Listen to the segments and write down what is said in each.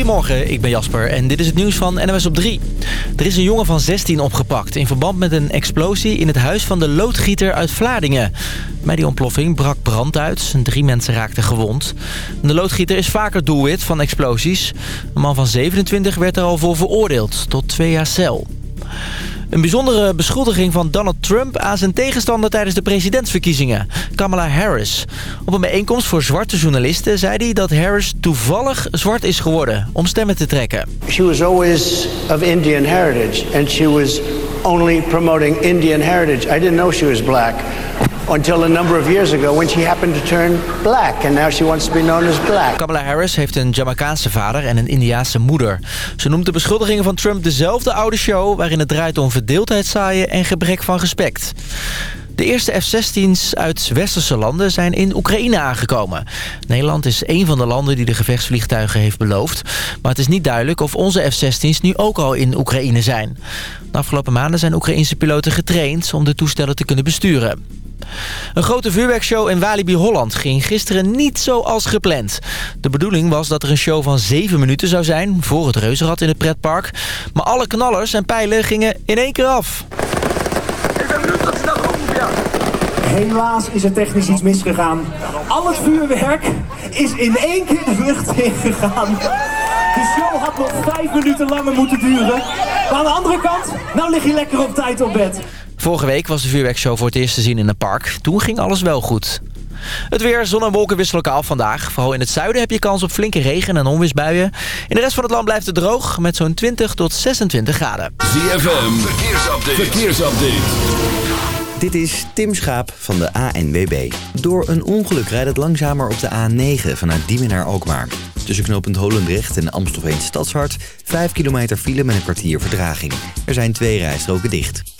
Goedemorgen, ik ben Jasper en dit is het nieuws van NWS op 3. Er is een jongen van 16 opgepakt in verband met een explosie in het huis van de loodgieter uit Vlaardingen. Bij die ontploffing brak brand uit. Drie mensen raakten gewond. De loodgieter is vaker doelwit van explosies. Een man van 27 werd er al voor veroordeeld tot twee jaar cel. Een bijzondere beschuldiging van Donald Trump aan zijn tegenstander tijdens de presidentsverkiezingen, Kamala Harris. Op een bijeenkomst voor zwarte journalisten zei hij dat Harris toevallig zwart is geworden om stemmen te trekken. She was always of Indian heritage and she was only promoting Indian heritage. I didn't know she was black until a number of years ago when she happened to turn black and now she wants to be known as black. Kamala Harris heeft een Jamaicaanse vader en een Indiaanse moeder. Ze noemt de beschuldigingen van Trump dezelfde oude show waarin het draait om verdeeldheid zaaien en gebrek van respect. De eerste F-16's uit westerse landen zijn in Oekraïne aangekomen. Nederland is een van de landen die de gevechtsvliegtuigen heeft beloofd. Maar het is niet duidelijk of onze F-16's nu ook al in Oekraïne zijn. De afgelopen maanden zijn Oekraïnse piloten getraind om de toestellen te kunnen besturen. Een grote vuurwerkshow in Walibi Holland ging gisteren niet zoals gepland. De bedoeling was dat er een show van 7 minuten zou zijn... voor het reuzenrad in het pretpark. Maar alle knallers en pijlen gingen in één keer af. Ik ben benieuwd dat ze dat ja. Helaas is er technisch iets misgegaan. Al het vuurwerk is in één keer de lucht ingegaan. De show had nog vijf minuten langer moeten duren. Maar aan de andere kant, nou lig je lekker op tijd op bed. Vorige week was de vuurwerkshow voor het eerst te zien in een park. Toen ging alles wel goed. Het weer, zon en wolken wisselen elkaar af vandaag. Vooral in het zuiden heb je kans op flinke regen- en onweersbuien. In de rest van het land blijft het droog met zo'n 20 tot 26 graden. ZFM, verkeersupdate. verkeersupdate. Dit is Tim Schaap van de ANWB. Door een ongeluk rijdt het langzamer op de A9 vanuit Diemen naar Alkmaar. Tussen knooppunt Holendrecht en Amstelveen Stadshart... 5 kilometer file met een kwartier verdraging. Er zijn twee rijstroken dicht.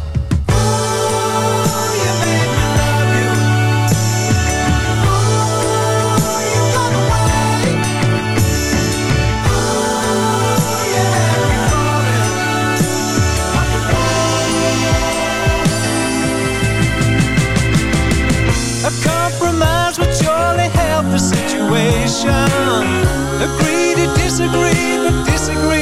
disagree, but disagree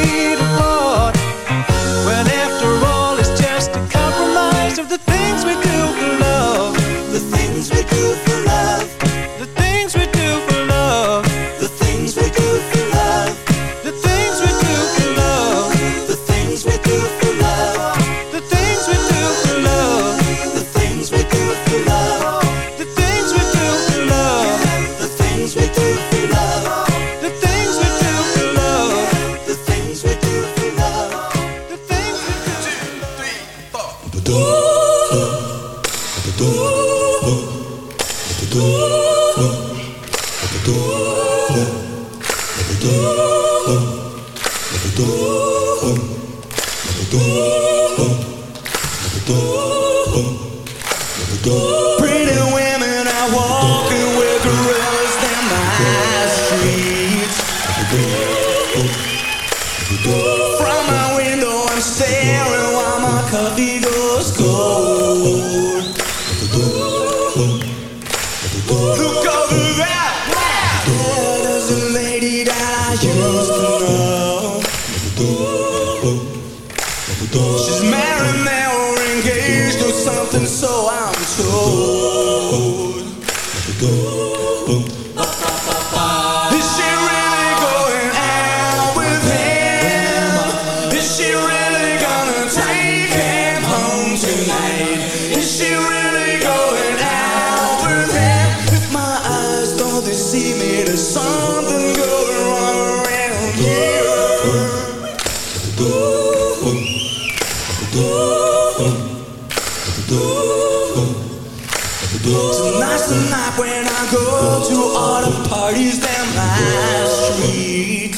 Tonight's the night when I go to all the parties down my street.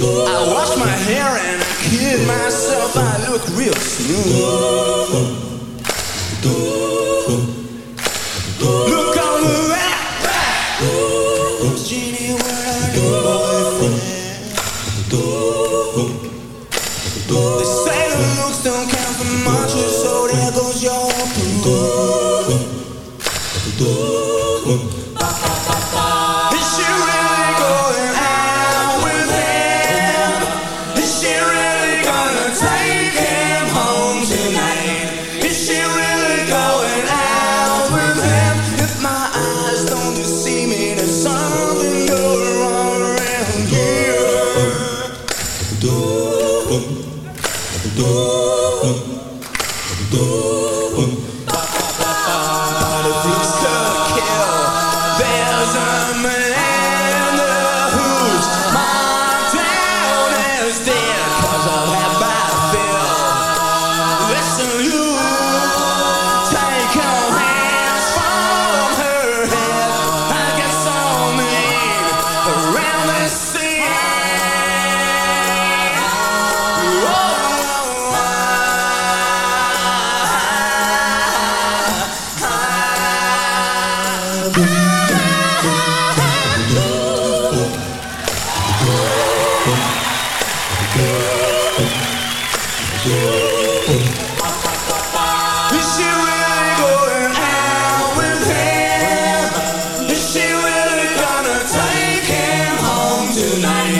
I wash my hair and I kid myself, I look real smooth. Look on the rack, rack. Genie, where I go boyfriend? They tonight.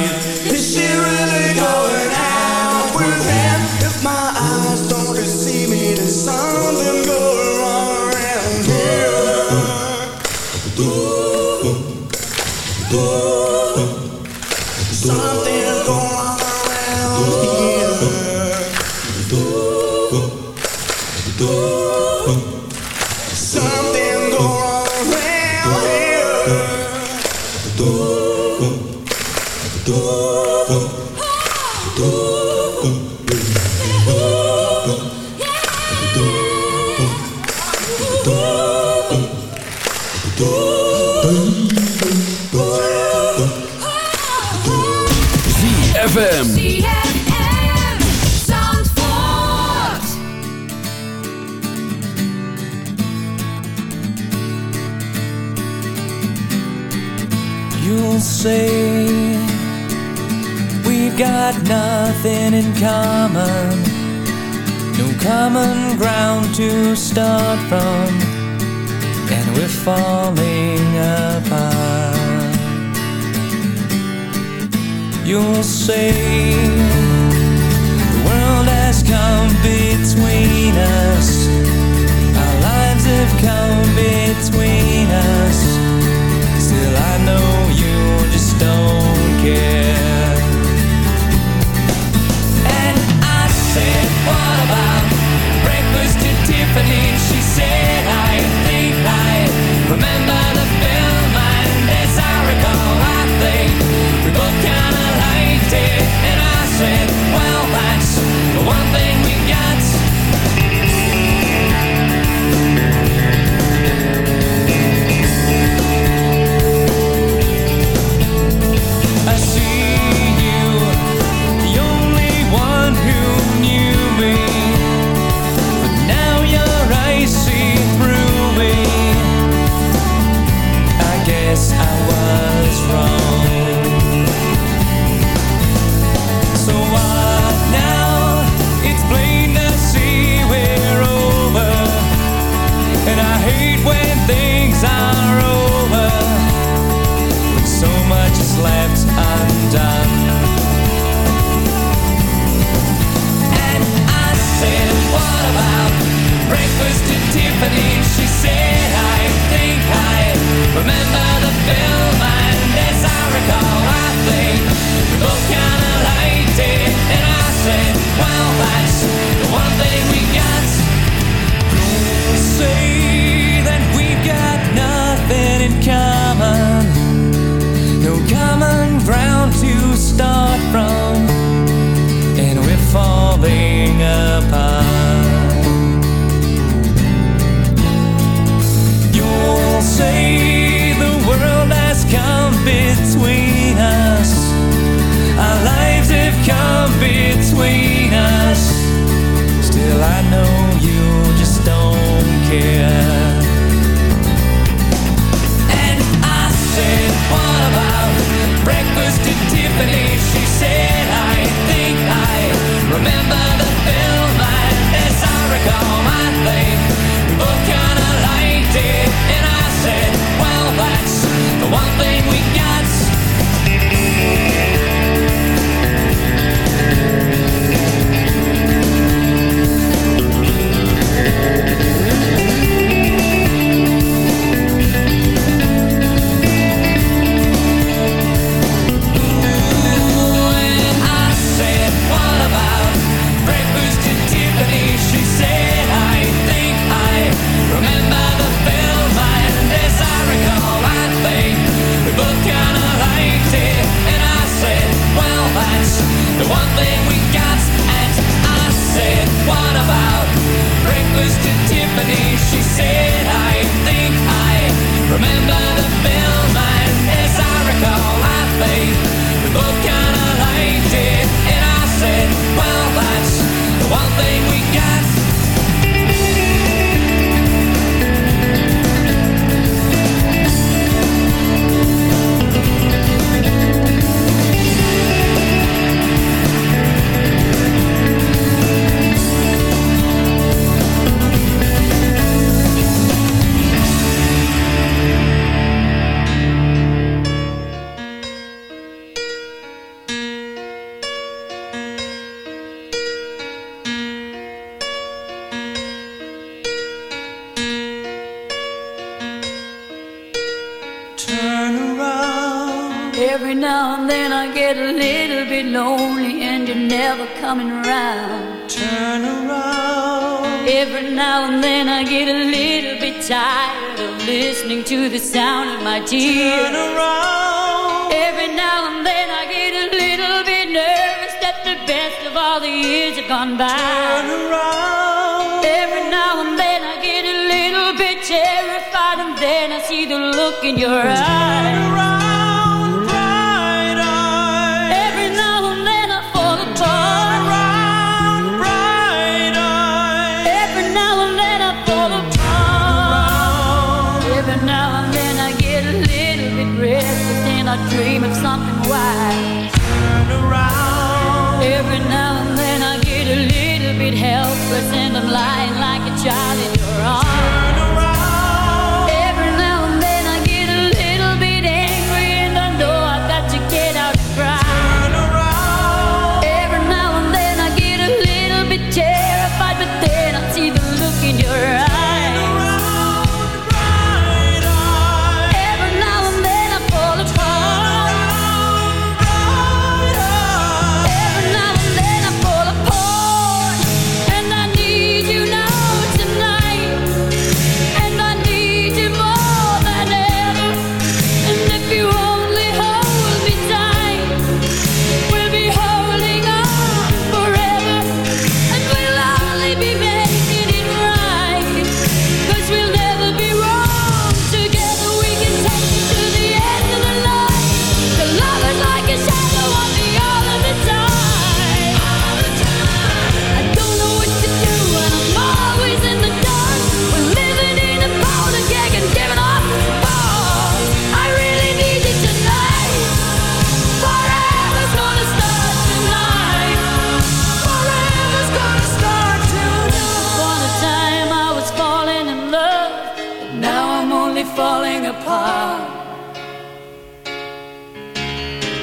Then I see the look in your eyes.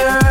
Girl,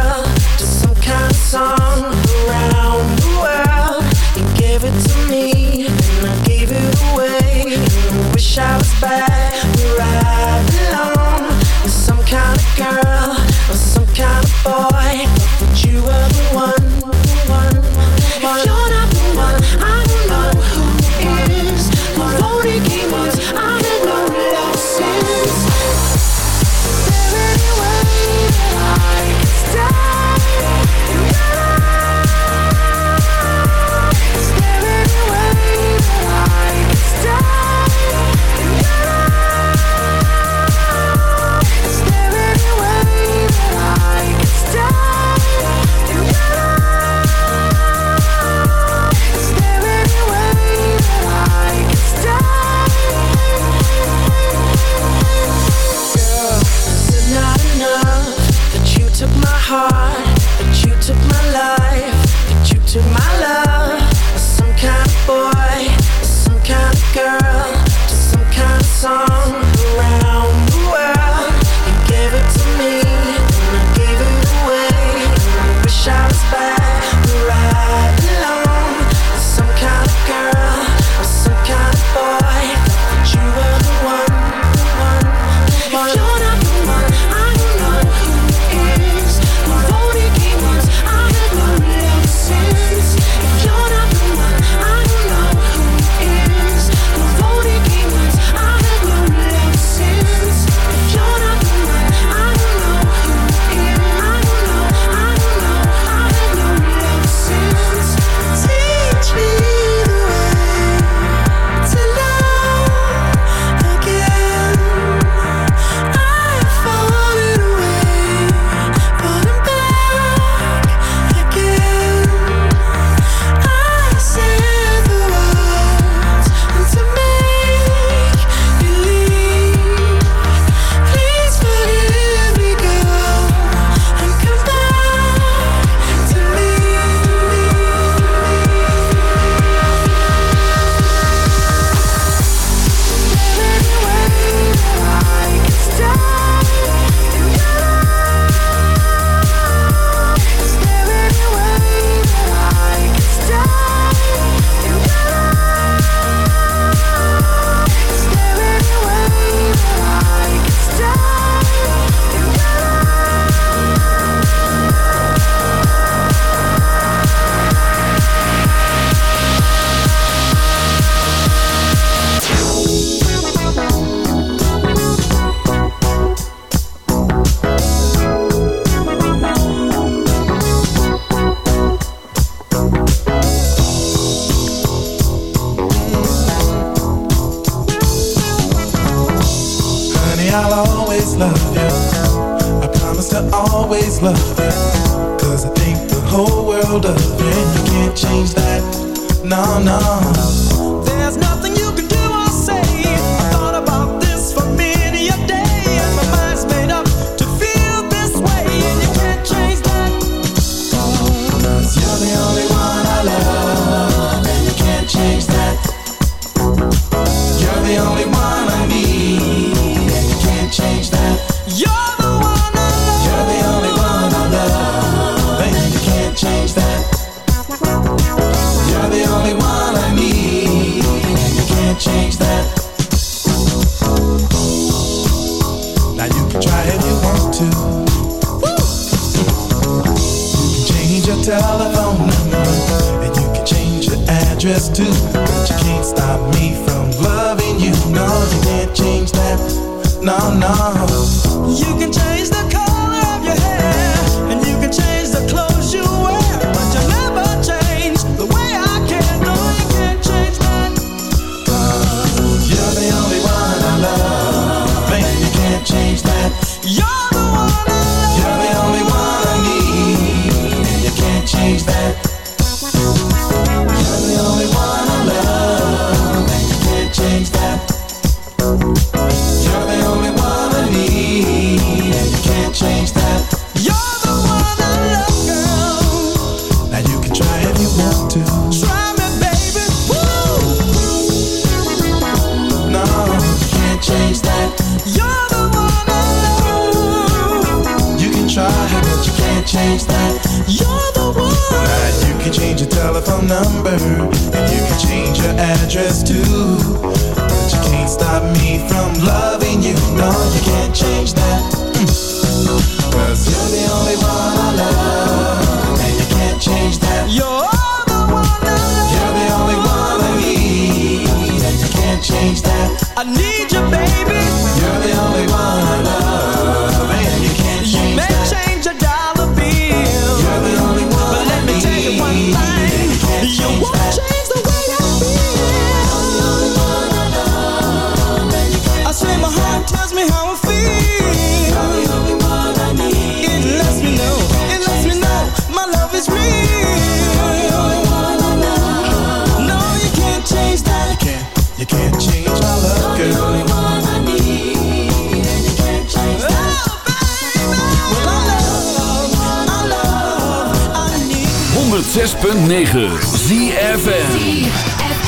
address 106.9 ZFN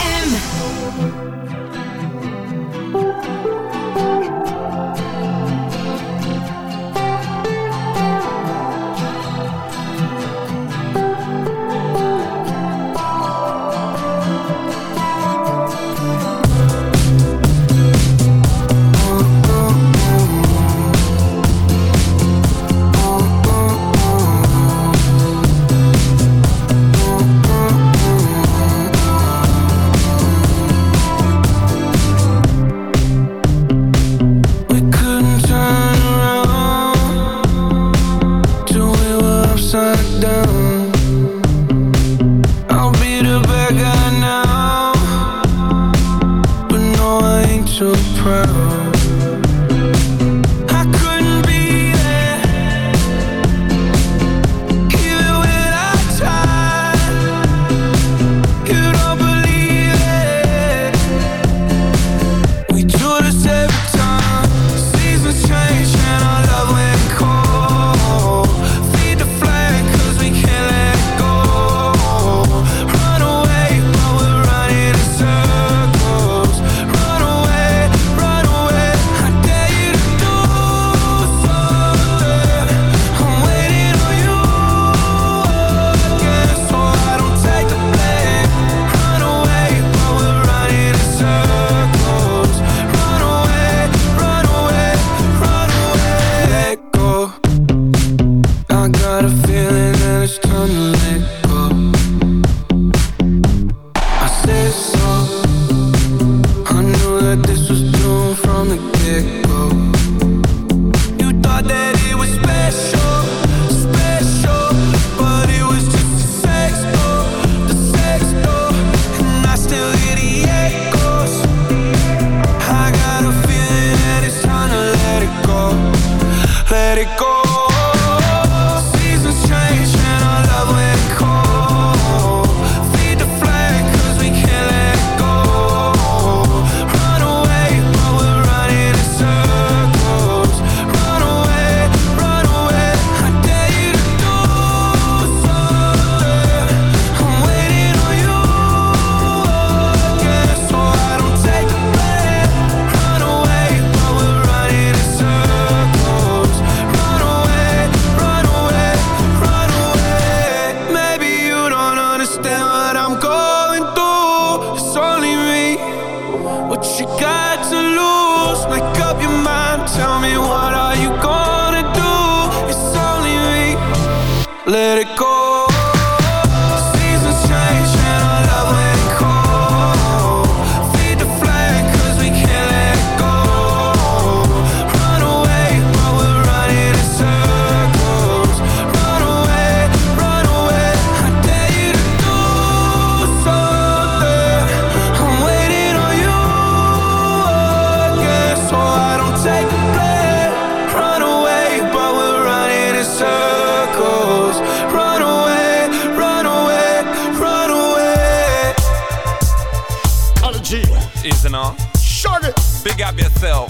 know. Shut it. Big up yourself.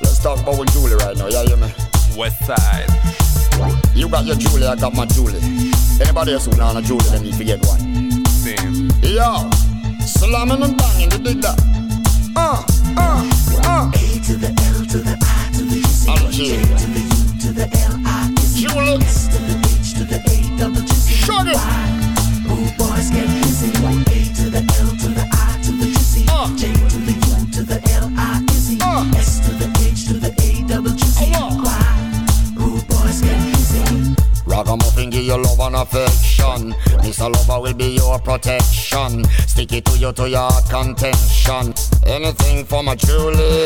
Let's talk about with Julie right now. Yeah, hear man. West side. You got your Julie, I got my Julie. Anybody else who not a Julie, let me forget one. Same. Yo, slamming and banging, you dig that? Uh, uh, uh. A to the L to the I to the C. I'm J to the U to the L I. Julie. S to the H to the A double G. Shut it. Oh, boys get busy. A to the L to the I. Mr. Lover will be your protection. Stick it to you to your contention. Anything for my Julie.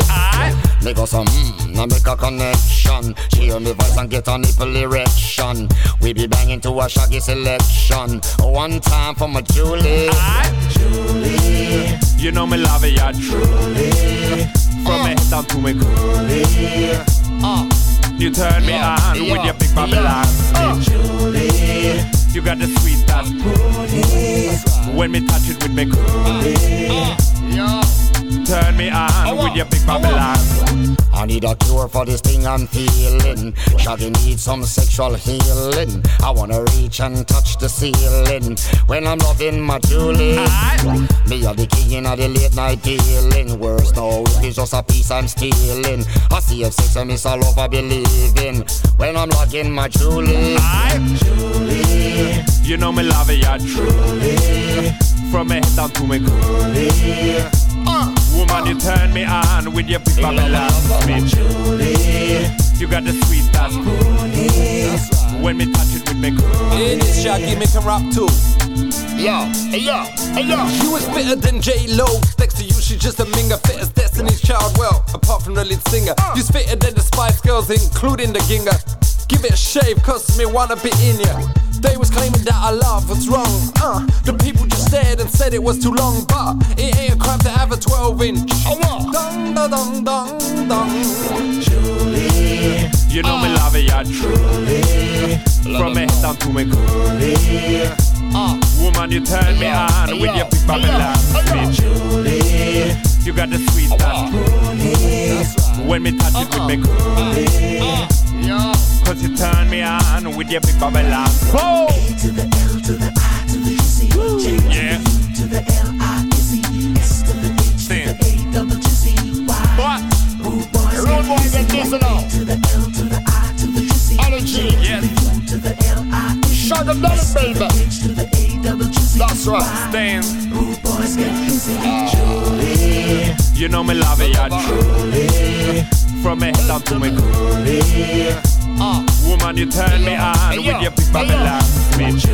Make us some mmm, now make a connection. She hear me voice and get a nipple erection. We be banging to a shaggy selection. One time for my Julie. Julie. You know me love ya yeah, truly. From me head down to me coolie. Uh. You turn me Yeah, on yeah, with your big Babylon yeah. speech. Julie. You got the sweet touch coolie. When me touch it with me coolie. Turn me on with your big Babylon. I need a cure for this thing I'm feeling. Shaggy needs some sexual healing. I wanna reach and touch the ceiling when I'm loving my Julie. Me are the king of the late night dealing. Worse no, it's just a piece I'm stealing. I see if sex and miss all over believing when I'm loving my Julie. Julie. Me truly. From me head down to me coolie. Uh, woman, you turn me on with your big Babylon speech. You got the sweet touch coolie. When me touch it with me coolie. It is Shaggy, make him rap too. Yo, hey yo, hey yo. You is fitter than J Lo. Next to you, she's just a minger. Fit as Destiny's Child. Well, apart from the lead singer, uh. you's fitter than the Spice Girls, including the Ginger. Give it a shave, cause me wanna be in ya. They was claiming that our love was wrong. Uh, the people just stared and said it was too long, but it ain't a crime to have a 12 inch. Dong, dong, dong, dong, dong. Julie. You know me love it, yeah, truly. From me head down to me coolie. Woman, you turn me on with your big Babylon speech. You got the sweet touch coolie. When me touch it with me coolie. Cause you turn me on with your big Babylon. Whoa! to the L to the I to the U C J Yeah. to the L I Z E S to the H to the A double G C Y. What? Rude boys Rude boys get this now. to the L to the I to the G C Allergy. J to the U to the L I Z E Shut them down, S to the baby. To the A double G C That's right. Stand. Rude boys get busy. Julie. You know me love it, yeah, truly. From me head down to me coolie. Ah, woman, you turn me on with your big Babylon speech.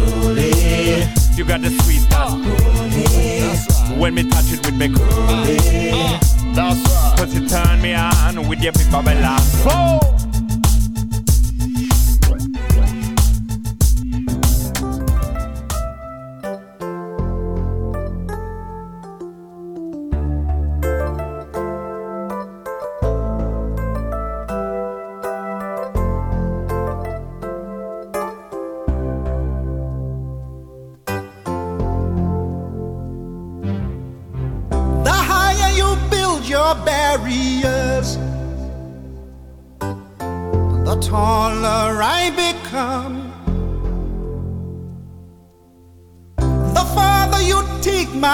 You got the sweet touch ah. When me touch it with me ah. coolie. That's right. Cause you turn me on with your big Babylon. Whoa!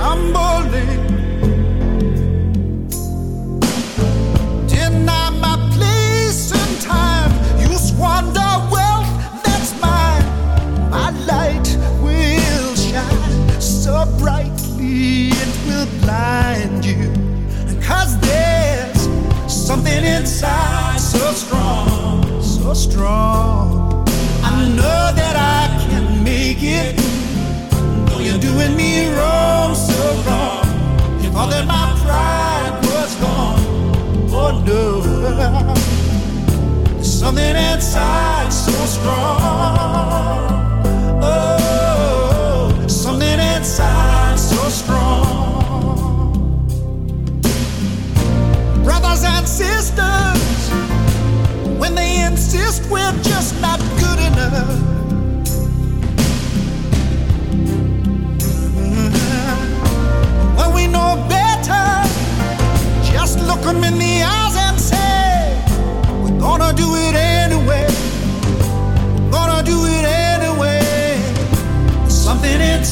will something inside so strong. Oh, something inside so strong. Brothers and sisters, when they insist we're.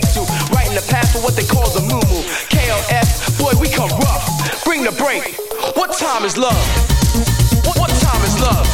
take. Right in the path for what they call the Mu Mu. KLF, boy, we come rough. Bring the break. What time is love? What time is love?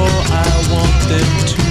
I want them to.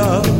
Love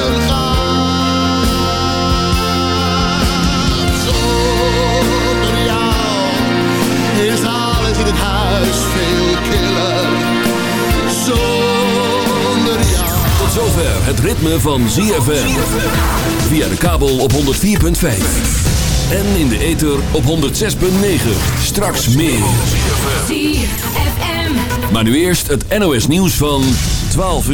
Zonder jou is alles in het huis veel killer Zonder jou Tot zover het ritme van ZFM. Via de kabel op 104.5. En in de ether op 106.9. Straks meer. ZFM. Maar nu eerst het NOS nieuws van 12 uur.